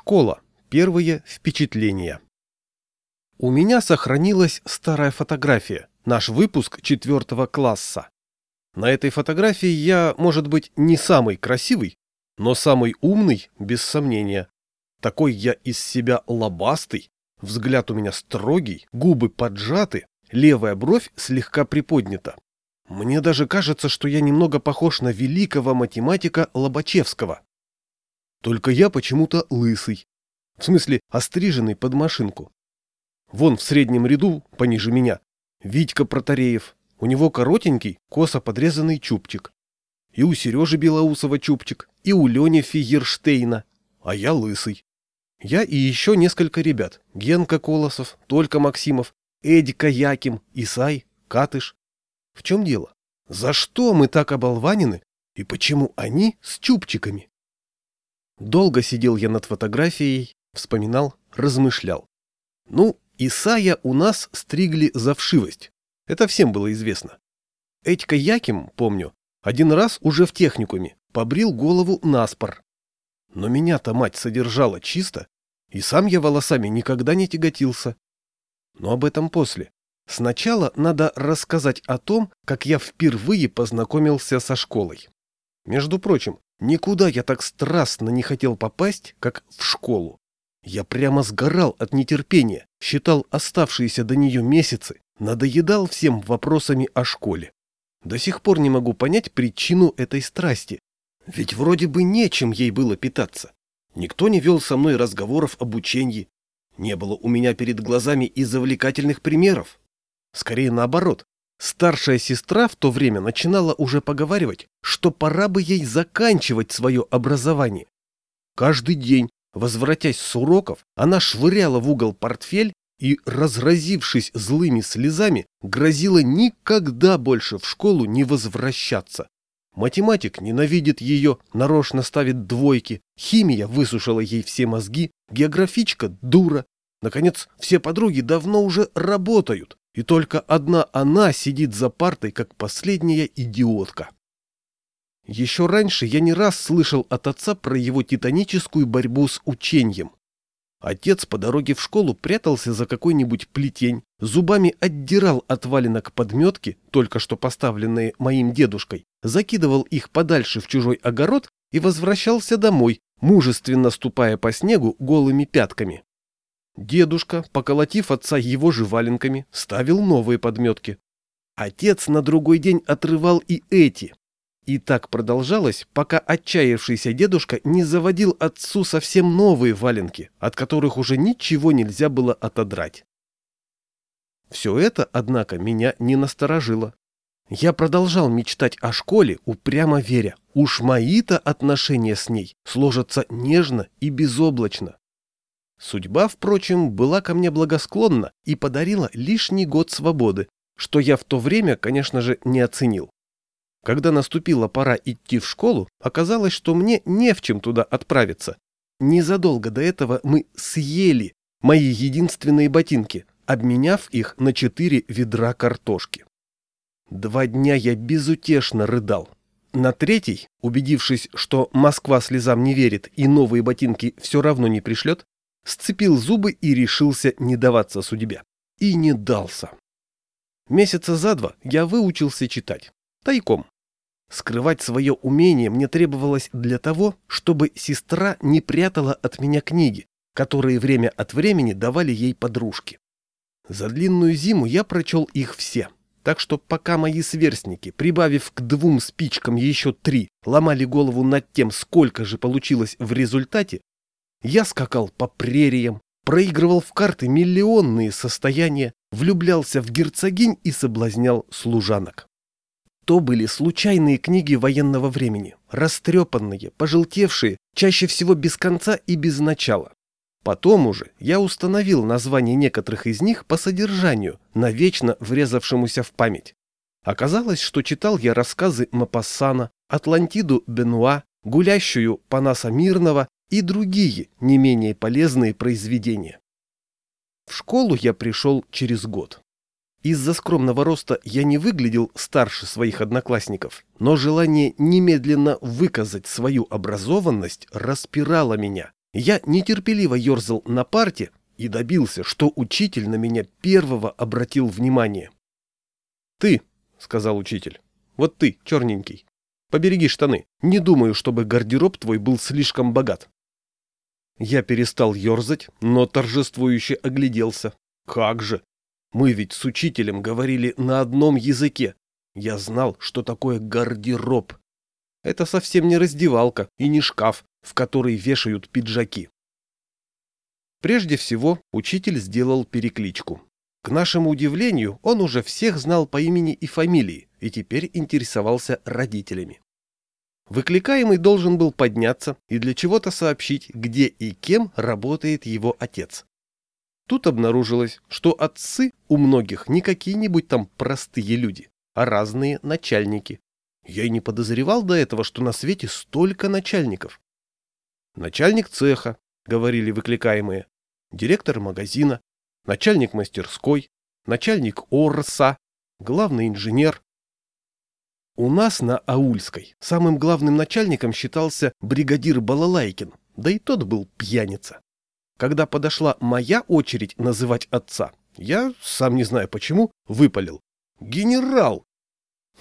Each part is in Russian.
Школа. Первые впечатления. У меня сохранилась старая фотография, наш выпуск четвертого класса. На этой фотографии я, может быть, не самый красивый, но самый умный, без сомнения. Такой я из себя лобастый, взгляд у меня строгий, губы поджаты, левая бровь слегка приподнята. Мне даже кажется, что я немного похож на великого математика Лобачевского. Только я почему-то лысый. В смысле, остриженный под машинку. Вон в среднем ряду, пониже меня, Витька Протареев. У него коротенький, косо подрезанный чубчик. И у Сережи Белоусова чубчик, и у Лени Фигерштейна. А я лысый. Я и еще несколько ребят. Генка Колосов, Только Максимов, Эдика Яким, Исай, Катыш. В чем дело? За что мы так оболванены? И почему они с чубчиками? Долго сидел я над фотографией, вспоминал, размышлял. Ну, Исая у нас стригли за вшивость. Это всем было известно. Этька Яким, помню, один раз уже в техникуме побрил голову наспор. Но меня-то мать содержала чисто, и сам я волосами никогда не тяготился. Но об этом после. Сначала надо рассказать о том, как я впервые познакомился со школой. Между прочим, Никуда я так страстно не хотел попасть, как в школу. Я прямо сгорал от нетерпения, считал оставшиеся до нее месяцы, надоедал всем вопросами о школе. До сих пор не могу понять причину этой страсти. Ведь вроде бы нечем ей было питаться. Никто не вел со мной разговоров об учении. Не было у меня перед глазами и завлекательных примеров. Скорее наоборот, Старшая сестра в то время начинала уже поговаривать, что пора бы ей заканчивать свое образование. Каждый день, возвратясь с уроков, она швыряла в угол портфель и, разразившись злыми слезами, грозила никогда больше в школу не возвращаться. Математик ненавидит ее, нарочно ставит двойки, химия высушила ей все мозги, географичка дура. Наконец, все подруги давно уже работают, и только одна она сидит за партой, как последняя идиотка. Еще раньше я не раз слышал от отца про его титаническую борьбу с учением. Отец по дороге в школу прятался за какой-нибудь плетень, зубами отдирал от валенок подметки, только что поставленные моим дедушкой, закидывал их подальше в чужой огород и возвращался домой, мужественно ступая по снегу голыми пятками. Дедушка, поколотив отца его же валенками, ставил новые подметки. Отец на другой день отрывал и эти. И так продолжалось, пока отчаявшийся дедушка не заводил отцу совсем новые валенки, от которых уже ничего нельзя было отодрать. Все это, однако, меня не насторожило. Я продолжал мечтать о школе, упрямо веря, уж мои-то отношения с ней сложатся нежно и безоблачно. Судьба, впрочем, была ко мне благосклонна и подарила лишний год свободы, что я в то время, конечно же, не оценил. Когда наступила пора идти в школу, оказалось, что мне не в чем туда отправиться. Незадолго до этого мы съели мои единственные ботинки, обменяв их на четыре ведра картошки. Два дня я безутешно рыдал. На третий, убедившись, что Москва слезам не верит и новые ботинки все равно не пришлет, сцепил зубы и решился не даваться судьбе. И не дался. Месяца за два я выучился читать. Тайком. Скрывать свое умение мне требовалось для того, чтобы сестра не прятала от меня книги, которые время от времени давали ей подружки. За длинную зиму я прочел их все. Так что пока мои сверстники, прибавив к двум спичкам еще три, ломали голову над тем, сколько же получилось в результате, я скакал по прериям, проигрывал в карты миллионные состояния, влюблялся в герцогинь и соблазнял служанок. То были случайные книги военного времени, растрепанные, пожелтевшие, чаще всего без конца и без начала. Потом уже я установил название некоторых из них по содержанию, навечно врезавшемуся в память. Оказалось, что читал я рассказы Мапассана, Атлантиду Бенуа, гулящую Панаса Мирного и другие не менее полезные произведения. В школу я пришел через год. Из-за скромного роста я не выглядел старше своих одноклассников, но желание немедленно выказать свою образованность распирало меня, Я нетерпеливо ерзал на парте и добился, что учитель на меня первого обратил внимание. «Ты», — сказал учитель, — «вот ты, черненький, побереги штаны. Не думаю, чтобы гардероб твой был слишком богат». Я перестал ерзать, но торжествующе огляделся. Как же! Мы ведь с учителем говорили на одном языке. Я знал, что такое гардероб. Это совсем не раздевалка и не шкаф, в который вешают пиджаки. Прежде всего, учитель сделал перекличку. К нашему удивлению, он уже всех знал по имени и фамилии и теперь интересовался родителями. Выкликаемый должен был подняться и для чего-то сообщить, где и кем работает его отец. Тут обнаружилось, что отцы у многих не какие-нибудь там простые люди, а разные начальники. Я и не подозревал до этого, что на свете столько начальников. Начальник цеха, говорили выкликаемые, директор магазина, начальник мастерской, начальник ОРСа, главный инженер, у нас на Аульской самым главным начальником считался бригадир Балалайкин, да и тот был пьяница. Когда подошла моя очередь называть отца, я, сам не знаю почему, выпалил. «Генерал!»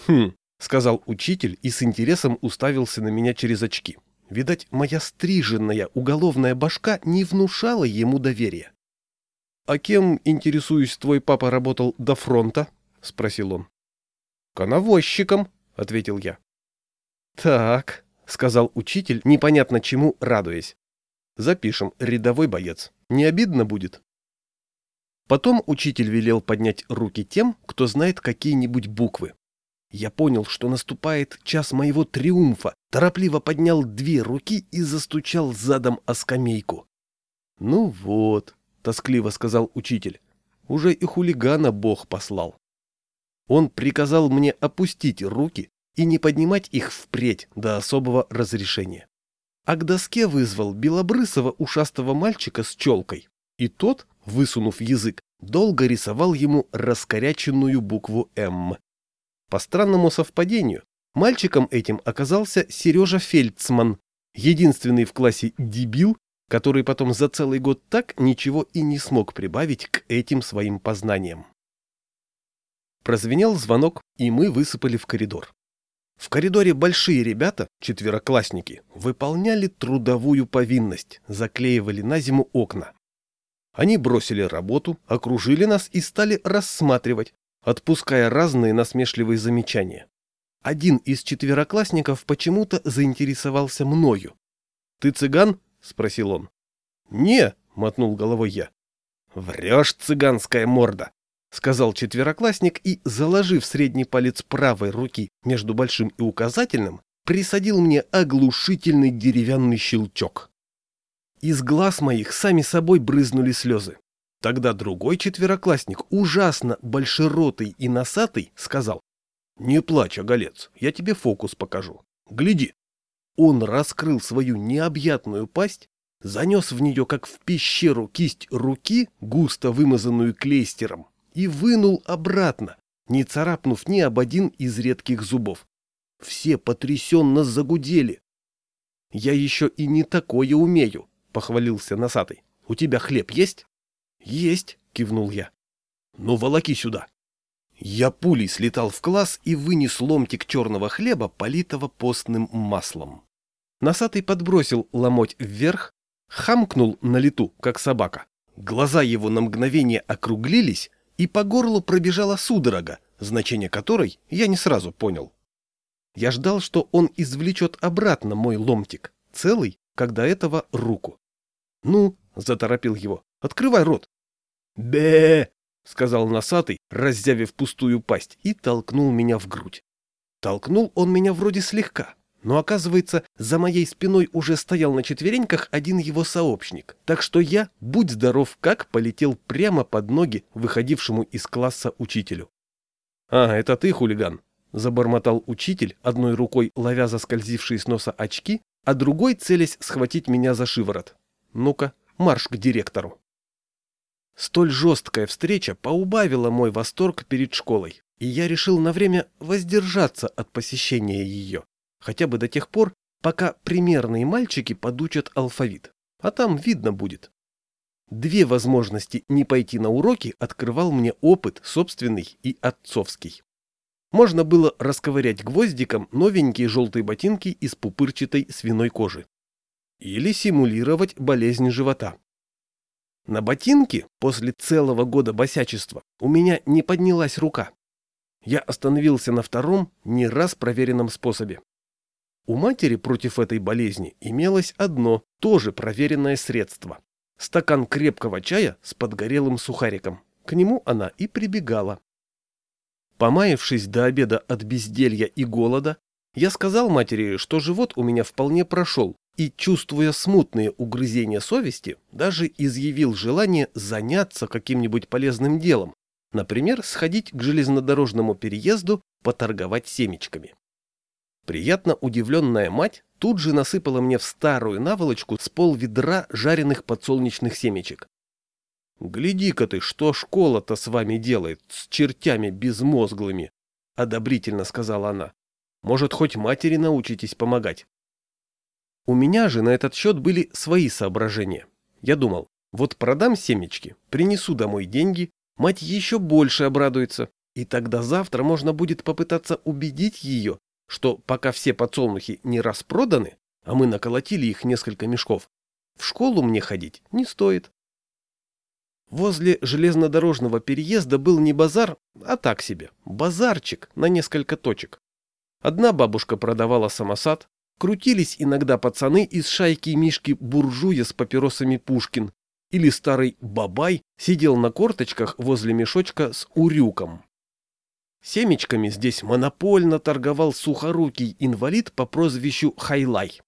«Хм», — сказал учитель и с интересом уставился на меня через очки. Видать, моя стриженная уголовная башка не внушала ему доверия. «А кем, интересуюсь, твой папа работал до фронта?» — спросил он. «Коновозчиком», ответил я. Так, сказал учитель, непонятно чему радуясь. Запишем рядовой боец. Не обидно будет? Потом учитель велел поднять руки тем, кто знает какие-нибудь буквы. Я понял, что наступает час моего триумфа, торопливо поднял две руки и застучал задом о скамейку. «Ну вот», — тоскливо сказал учитель, — «уже и хулигана Бог послал». Он приказал мне опустить руки и не поднимать их впредь до особого разрешения. А к доске вызвал белобрысого ушастого мальчика с челкой, и тот, высунув язык, долго рисовал ему раскоряченную букву «М». По странному совпадению, мальчиком этим оказался Сережа Фельдсман, единственный в классе дебил, который потом за целый год так ничего и не смог прибавить к этим своим познаниям. Прозвенел звонок, и мы высыпали в коридор. В коридоре большие ребята, четвероклассники, выполняли трудовую повинность, заклеивали на зиму окна. Они бросили работу, окружили нас и стали рассматривать, отпуская разные насмешливые замечания. Один из четвероклассников почему-то заинтересовался мною. «Ты цыган?» — спросил он. «Не», — мотнул головой я. «Врешь, цыганская морда!» — сказал четвероклассник и, заложив средний палец правой руки между большим и указательным, присадил мне оглушительный деревянный щелчок. Из глаз моих сами собой брызнули слезы. Тогда другой четвероклассник, ужасно большеротый и носатый, сказал, «Не плачь, оголец, я тебе фокус покажу. Гляди». Он раскрыл свою необъятную пасть, занес в нее, как в пещеру, кисть руки, густо вымазанную клейстером, и вынул обратно, не царапнув ни об один из редких зубов. Все потрясенно загудели. «Я еще и не такое умею», — похвалился носатый. «У тебя хлеб есть?» «Есть», — кивнул я. «Ну, волоки сюда». Я пулей слетал в класс и вынес ломтик черного хлеба, политого постным маслом. Носатый подбросил ломоть вверх, хамкнул на лету, как собака. Глаза его на мгновение округлились, и по горлу пробежала судорога, значение которой я не сразу понял. Я ждал, что он извлечет обратно мой ломтик, целый, до этого, руку. «Ну», — заторопил его, — «открывай рот». «Бе!» — сказал носатый, раззявив пустую пасть, и толкнул меня в грудь. Толкнул он меня вроде слегка, но, оказывается, за моей спиной уже стоял на четвереньках один его сообщник, так что я, будь здоров как, полетел прямо под ноги выходившему из класса учителю. «А, это ты, хулиган?» — забормотал учитель, одной рукой ловя заскользившие с носа очки, а другой целясь схватить меня за шиворот. «Ну-ка, марш к директору». Столь жесткая встреча поубавила мой восторг перед школой, и я решил на время воздержаться от посещения ее хотя бы до тех пор, пока примерные мальчики подучат алфавит. А там видно будет. Две возможности не пойти на уроки открывал мне опыт собственный и отцовский. Можно было расковырять гвоздиком новенькие желтые ботинки из пупырчатой свиной кожи. Или симулировать болезнь живота. На ботинки после целого года босячества у меня не поднялась рука. Я остановился на втором, не раз проверенном способе. У матери против этой болезни имелось одно, тоже проверенное средство. Стакан крепкого чая с подгорелым сухариком. К нему она и прибегала. Помаявшись до обеда от безделья и голода, я сказал матери, что живот у меня вполне прошел, и, чувствуя смутные угрызения совести, даже изъявил желание заняться каким-нибудь полезным делом, например, сходить к железнодорожному переезду поторговать семечками. Приятно удивленная мать тут же насыпала мне в старую наволочку с пол ведра жареных подсолнечных семечек. «Гляди-ка ты, что школа-то с вами делает, с чертями безмозглыми!» — одобрительно сказала она. «Может, хоть матери научитесь помогать?» У меня же на этот счет были свои соображения. Я думал, вот продам семечки, принесу домой деньги, мать еще больше обрадуется, и тогда завтра можно будет попытаться убедить ее, что пока все подсолнухи не распроданы, а мы наколотили их несколько мешков, в школу мне ходить не стоит. Возле железнодорожного переезда был не базар, а так себе, базарчик на несколько точек. Одна бабушка продавала самосад, крутились иногда пацаны из шайки Мишки Буржуя с папиросами Пушкин, или старый Бабай сидел на корточках возле мешочка с урюком. Семечками здесь монопольно торговал сухорукий инвалид по прозвищу Хайлай.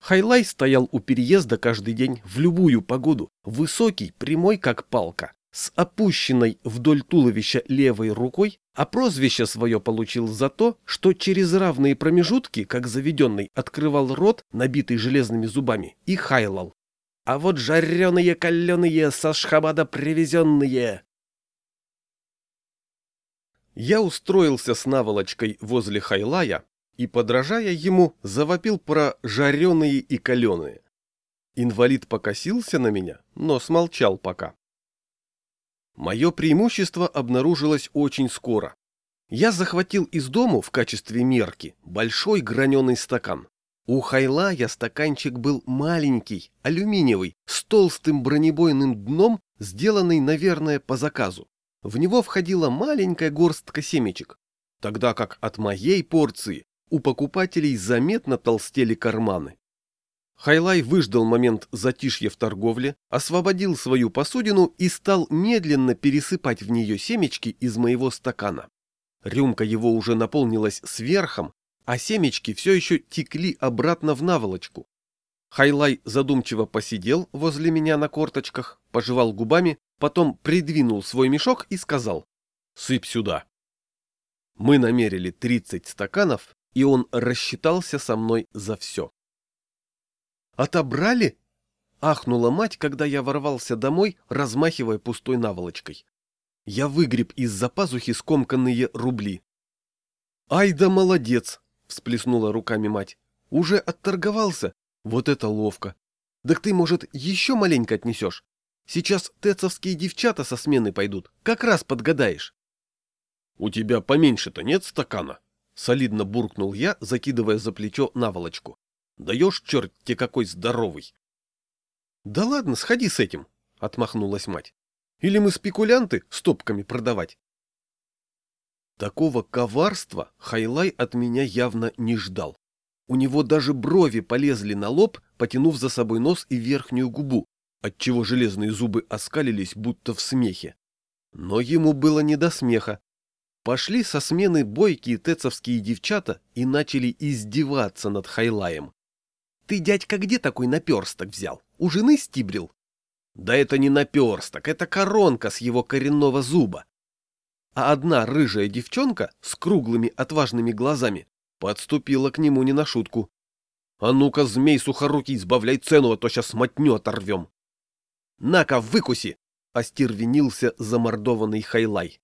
Хайлай стоял у переезда каждый день в любую погоду, высокий, прямой как палка, с опущенной вдоль туловища левой рукой, а прозвище свое получил за то, что через равные промежутки, как заведенный, открывал рот, набитый железными зубами, и хайлал. А вот жареные каленые со шхабада привезенные, я устроился с наволочкой возле Хайлая и, подражая ему, завопил про жареные и каленые. Инвалид покосился на меня, но смолчал пока. Мое преимущество обнаружилось очень скоро. Я захватил из дому в качестве мерки большой граненый стакан. У Хайлая стаканчик был маленький, алюминиевый, с толстым бронебойным дном, сделанный, наверное, по заказу. В него входила маленькая горстка семечек, тогда как от моей порции у покупателей заметно толстели карманы. Хайлай выждал момент затишья в торговле, освободил свою посудину и стал медленно пересыпать в нее семечки из моего стакана. Рюмка его уже наполнилась сверхом, а семечки все еще текли обратно в наволочку. Хайлай задумчиво посидел возле меня на корточках, пожевал губами потом придвинул свой мешок и сказал «Сыпь сюда». Мы намерили 30 стаканов, и он рассчитался со мной за все. «Отобрали?» — ахнула мать, когда я ворвался домой, размахивая пустой наволочкой. Я выгреб из-за пазухи скомканные рубли. «Ай да молодец!» — всплеснула руками мать. «Уже отторговался? Вот это ловко! Так ты, может, еще маленько отнесешь? Сейчас тецовские девчата со смены пойдут. Как раз подгадаешь. — У тебя поменьше-то нет стакана? — солидно буркнул я, закидывая за плечо наволочку. — Даешь, черт, те какой здоровый. — Да ладно, сходи с этим, — отмахнулась мать. — Или мы спекулянты стопками продавать? Такого коварства Хайлай от меня явно не ждал. У него даже брови полезли на лоб, потянув за собой нос и верхнюю губу, отчего железные зубы оскалились, будто в смехе. Но ему было не до смеха. Пошли со смены бойкие тецовские девчата и начали издеваться над Хайлаем. «Ты, дядька, где такой наперсток взял? У жены стибрил?» «Да это не наперсток, это коронка с его коренного зуба». А одна рыжая девчонка с круглыми отважными глазами подступила к нему не на шутку. «А ну-ка, змей сухорукий, избавляй цену, а то сейчас мотню оторвем!» На-ка, выкуси! — остервенился замордованный Хайлай.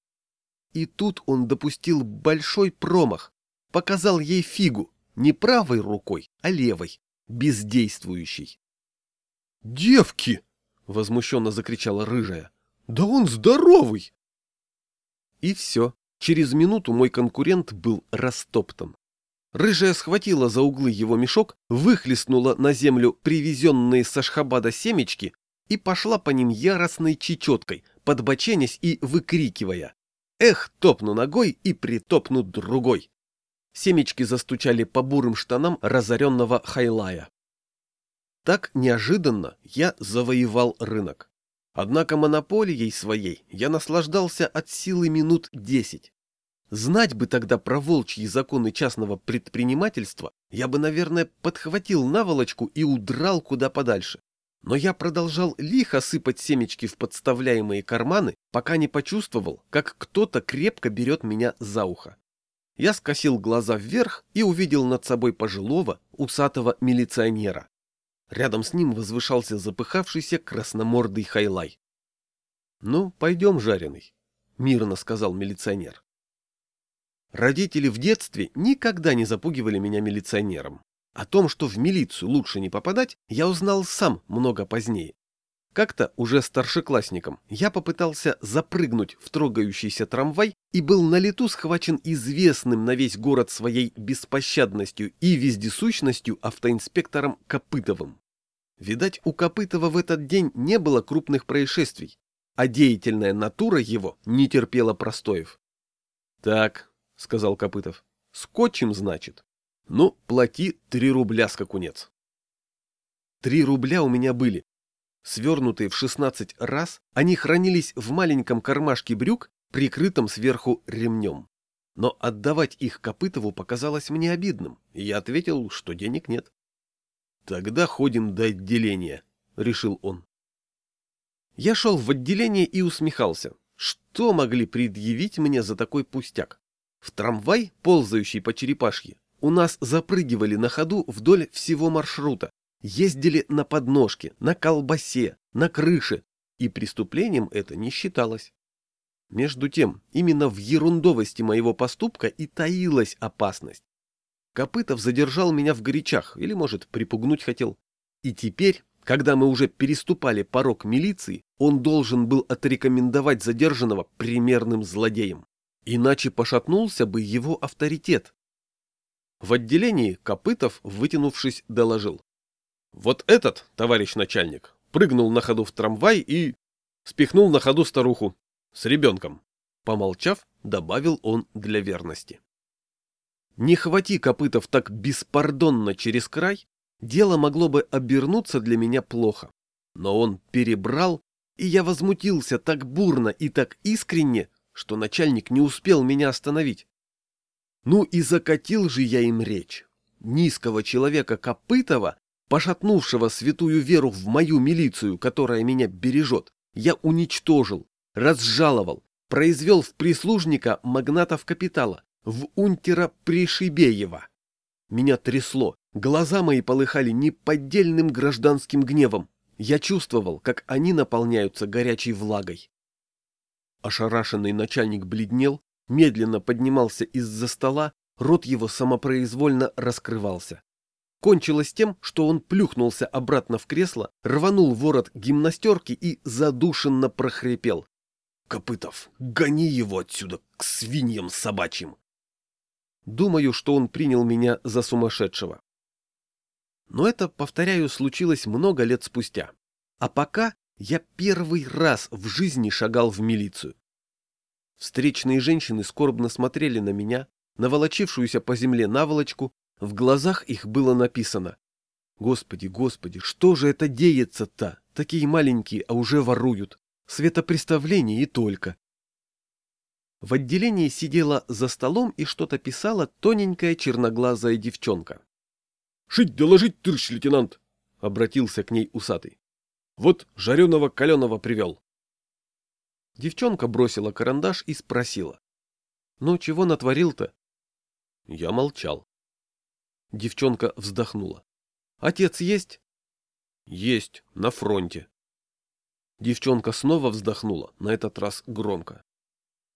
И тут он допустил большой промах, показал ей фигу, не правой рукой, а левой, бездействующей. «Девки!» — возмущенно закричала рыжая. «Да он здоровый!» И все. Через минуту мой конкурент был растоптан. Рыжая схватила за углы его мешок, выхлестнула на землю привезенные с Ашхабада семечки и пошла по ним яростной чечеткой, подбоченясь и выкрикивая. «Эх, топну ногой и притопну другой!» Семечки застучали по бурым штанам разоренного хайлая. Так неожиданно я завоевал рынок. Однако монополией своей я наслаждался от силы минут десять. Знать бы тогда про волчьи законы частного предпринимательства, я бы, наверное, подхватил наволочку и удрал куда подальше. Но я продолжал лихо сыпать семечки в подставляемые карманы, пока не почувствовал, как кто-то крепко берет меня за ухо. Я скосил глаза вверх и увидел над собой пожилого, усатого милиционера. Рядом с ним возвышался запыхавшийся красномордый хайлай. — Ну, пойдем, жареный, — мирно сказал милиционер. Родители в детстве никогда не запугивали меня милиционером. О том, что в милицию лучше не попадать, я узнал сам много позднее. Как-то, уже старшеклассником, я попытался запрыгнуть в трогающийся трамвай и был на лету схвачен известным на весь город своей беспощадностью и вездесущностью автоинспектором Копытовым. Видать, у Копытова в этот день не было крупных происшествий, а деятельная натура его не терпела простоев. «Так», — сказал Копытов, — «скотчем, значит? Ну, плати три рубля, скакунец». Три рубля у меня были. Свернутые в шестнадцать раз, они хранились в маленьком кармашке брюк, прикрытом сверху ремнем. Но отдавать их Копытову показалось мне обидным, и я ответил, что денег нет. «Тогда ходим до отделения», — решил он. Я шел в отделение и усмехался. Что могли предъявить мне за такой пустяк? В трамвай, ползающий по черепашье, у нас запрыгивали на ходу вдоль всего маршрута, ездили на подножке, на колбасе, на крыше, и преступлением это не считалось. Между тем, именно в ерундовости моего поступка и таилась опасность. Копытов задержал меня в горячах, или, может, припугнуть хотел. И теперь, когда мы уже переступали порог милиции, он должен был отрекомендовать задержанного примерным злодеем. Иначе пошатнулся бы его авторитет. В отделении Копытов, вытянувшись, доложил. Вот этот, товарищ начальник, прыгнул на ходу в трамвай и... спихнул на ходу старуху. С ребенком. Помолчав, добавил он для верности. Не хвати копытов так беспардонно через край, дело могло бы обернуться для меня плохо. Но он перебрал, и я возмутился так бурно и так искренне, что начальник не успел меня остановить. Ну и закатил же я им речь. Низкого человека Копытова, пошатнувшего святую веру в мою милицию, которая меня бережет, я уничтожил, разжаловал, произвел в прислужника магнатов капитала, в унтера Пришибеева. Меня трясло, глаза мои полыхали неподдельным гражданским гневом. Я чувствовал, как они наполняются горячей влагой. Ошарашенный начальник бледнел, медленно поднимался из-за стола, рот его самопроизвольно раскрывался. Кончилось тем, что он плюхнулся обратно в кресло, рванул ворот гимнастерки и задушенно прохрипел. «Копытов, гони его отсюда, к свиньям собачьим!» Думаю, что он принял меня за сумасшедшего. Но это, повторяю, случилось много лет спустя. А пока я первый раз в жизни шагал в милицию. Встречные женщины скорбно смотрели на меня, на волочившуюся по земле наволочку, в глазах их было написано «Господи, Господи, что же это деется-то? Такие маленькие, а уже воруют. Светопреставление и только. В отделении сидела за столом и что-то писала тоненькая черноглазая девчонка. — Шить доложить, товарищ лейтенант! — обратился к ней усатый. — Вот жареного каленого привел. Девчонка бросила карандаш и спросила. — Ну, чего натворил-то? Я молчал. Девчонка вздохнула. — Отец есть? — Есть, на фронте. Девчонка снова вздохнула, на этот раз громко.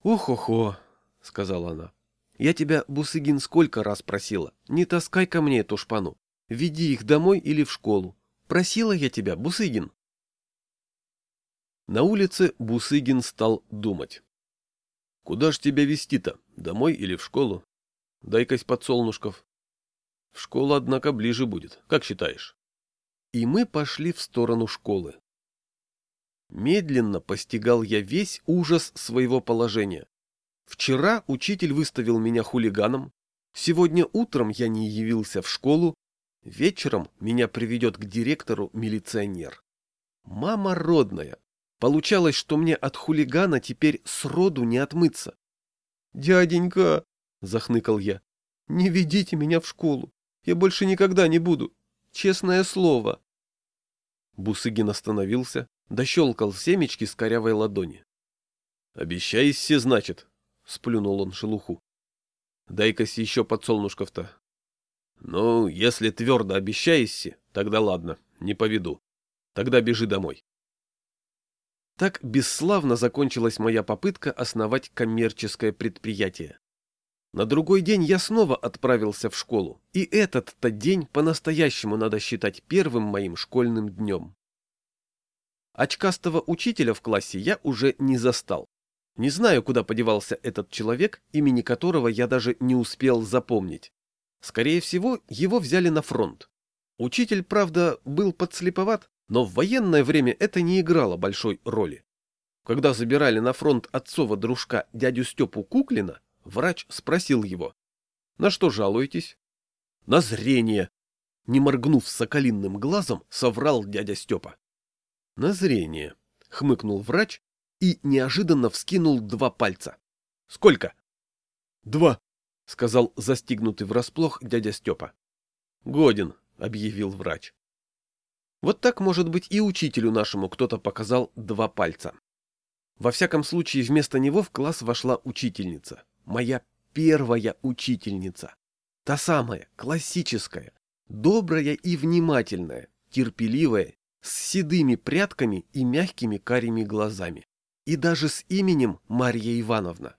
«Ох-охо», — сказала она. «Я тебя, Бусыгин, сколько раз просила, не таскай ко мне эту шпану. Веди их домой или в школу. Просила я тебя, Бусыгин. На улице Бусыгин стал думать. Куда ж тебя вести-то? Домой или в школу? Дай-кась подсолнушков. В школу, однако, ближе будет. Как считаешь? И мы пошли в сторону школы. Медленно постигал я весь ужас своего положения. Вчера учитель выставил меня хулиганом, сегодня утром я не явился в школу, вечером меня приведет к директору милиционер. Мама родная, получалось, что мне от хулигана теперь сроду не отмыться. «Дяденька!» — захныкал я. «Не ведите меня в школу, я больше никогда не буду, честное слово». Бусыгин остановился, дощелкал семечки с корявой ладони. «Обещайся, значит», — сплюнул он шелуху. «Дай-ка еще подсолнушков-то». «Ну, если твердо обещаешься, тогда ладно, не поведу. Тогда бежи домой». Так бесславно закончилась моя попытка основать коммерческое предприятие. На другой день я снова отправился в школу, и этот-то день по-настоящему надо считать первым моим школьным днем. Очкастого учителя в классе я уже не застал. Не знаю, куда подевался этот человек, имени которого я даже не успел запомнить. Скорее всего, его взяли на фронт. Учитель, правда, был подслеповат, но в военное время это не играло большой роли. Когда забирали на фронт отцова дружка дядю Степу Куклина, врач спросил его. «На что жалуетесь?» «На зрение!» Не моргнув соколинным глазом, соврал дядя Степа. На зрение, хмыкнул врач и неожиданно вскинул два пальца. Сколько? Два, сказал застигнутый врасплох дядя Степа. Годен, объявил врач. Вот так, может быть, и учителю нашему кто-то показал два пальца. Во всяком случае, вместо него в класс вошла учительница. Моя первая учительница. Та самая, классическая, добрая и внимательная, терпеливая с седыми прядками и мягкими карими глазами. И даже с именем Марья Ивановна.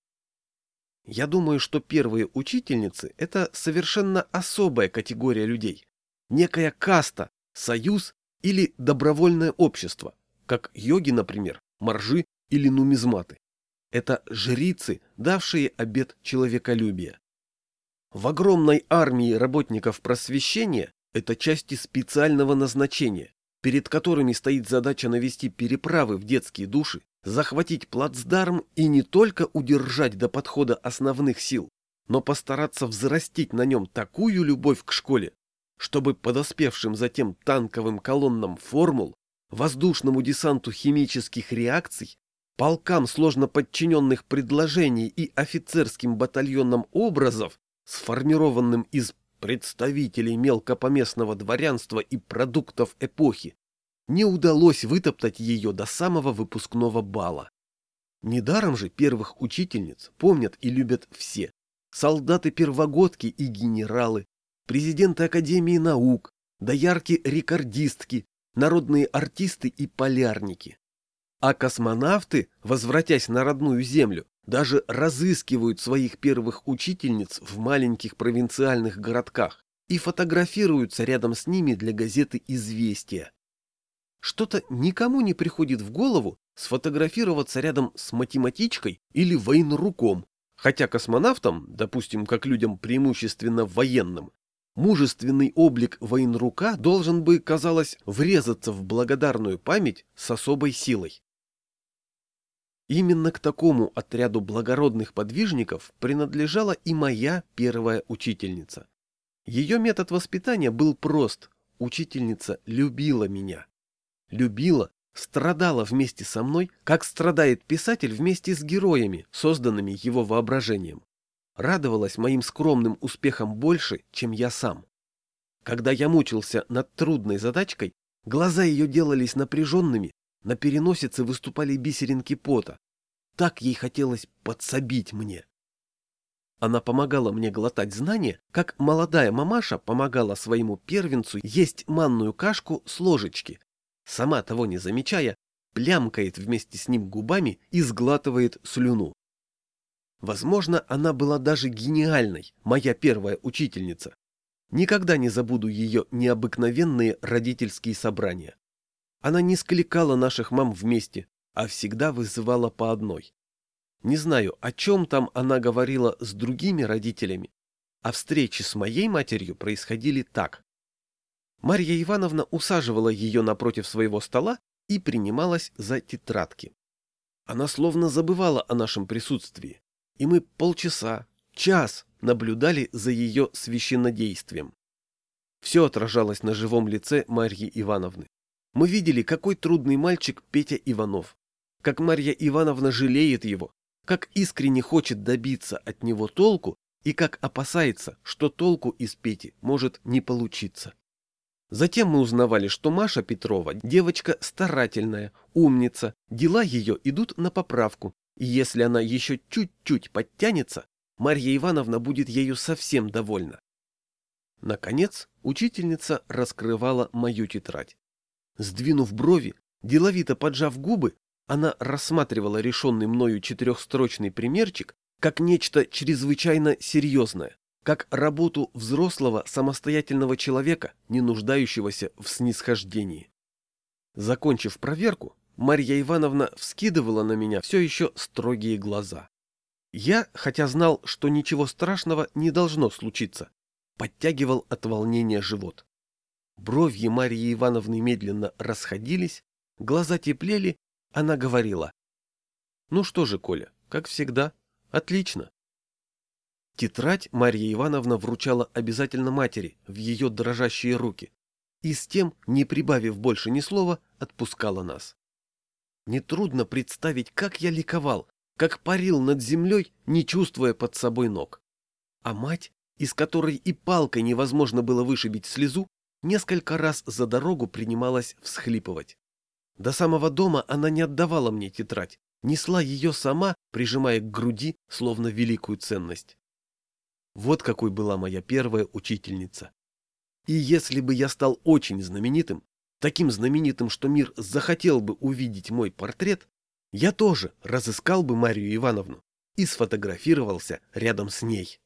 Я думаю, что первые учительницы – это совершенно особая категория людей. Некая каста, союз или добровольное общество, как йоги, например, моржи или нумизматы. Это жрицы, давшие обет человеколюбия. В огромной армии работников просвещения это части специального назначения, перед которыми стоит задача навести переправы в детские души, захватить плацдарм и не только удержать до подхода основных сил, но постараться взрастить на нем такую любовь к школе, чтобы подоспевшим затем танковым колоннам формул, воздушному десанту химических реакций, полкам сложно подчиненных предложений и офицерским батальонам образов, сформированным из представителей мелкопоместного дворянства и продуктов эпохи, не удалось вытоптать ее до самого выпускного бала. Недаром же первых учительниц помнят и любят все. Солдаты-первогодки и генералы, президенты Академии наук, доярки-рекордистки, народные артисты и полярники. А космонавты, возвратясь на родную Землю, даже разыскивают своих первых учительниц в маленьких провинциальных городках и фотографируются рядом с ними для газеты «Известия». Что-то никому не приходит в голову сфотографироваться рядом с математичкой или военруком, хотя космонавтам, допустим, как людям преимущественно военным, мужественный облик военрука должен бы, казалось, врезаться в благодарную память с особой силой. Именно к такому отряду благородных подвижников принадлежала и моя первая учительница. Ее метод воспитания был прост. Учительница любила меня. Любила, страдала вместе со мной, как страдает писатель вместе с героями, созданными его воображением. Радовалась моим скромным успехам больше, чем я сам. Когда я мучился над трудной задачкой, глаза ее делались напряженными, на переносице выступали бисеринки пота. Так ей хотелось подсобить мне. Она помогала мне глотать знания, как молодая мамаша помогала своему первенцу есть манную кашку с ложечки. Сама того не замечая, плямкает вместе с ним губами и сглатывает слюну. Возможно, она была даже гениальной, моя первая учительница. Никогда не забуду ее необыкновенные родительские собрания. Она не скликала наших мам вместе, а всегда вызывала по одной. Не знаю, о чем там она говорила с другими родителями, а встречи с моей матерью происходили так. Марья Ивановна усаживала ее напротив своего стола и принималась за тетрадки. Она словно забывала о нашем присутствии, и мы полчаса, час наблюдали за ее священнодействием. Все отражалось на живом лице Марьи Ивановны. Мы видели, какой трудный мальчик Петя Иванов, как Марья Ивановна жалеет его, как искренне хочет добиться от него толку и как опасается, что толку из Пети может не получиться. Затем мы узнавали, что Маша Петрова девочка старательная, умница, дела ее идут на поправку, и если она еще чуть-чуть подтянется, Марья Ивановна будет ею совсем довольна. Наконец, учительница раскрывала мою тетрадь. Сдвинув брови, деловито поджав губы, она рассматривала решенный мною четырехстрочный примерчик как нечто чрезвычайно серьезное, как работу взрослого самостоятельного человека, не нуждающегося в снисхождении. Закончив проверку, Марья Ивановна вскидывала на меня все еще строгие глаза. Я, хотя знал, что ничего страшного не должно случиться, подтягивал от волнения живот. Бровьи Марьи Ивановны медленно расходились, глаза теплели, она говорила. «Ну что же, Коля, как всегда, отлично». Тетрадь Марья Ивановна вручала обязательно матери в ее дрожащие руки и с тем, не прибавив больше ни слова, отпускала нас. Нетрудно представить, как я ликовал, как парил над землей, не чувствуя под собой ног. А мать, из которой и палкой невозможно было вышибить слезу, несколько раз за дорогу принималась всхлипывать. До самого дома она не отдавала мне тетрадь, несла ее сама, прижимая к груди, словно великую ценность. Вот какой была моя первая учительница. И если бы я стал очень знаменитым, таким знаменитым, что мир захотел бы увидеть мой портрет, я тоже разыскал бы Марию Ивановну и сфотографировался рядом с ней.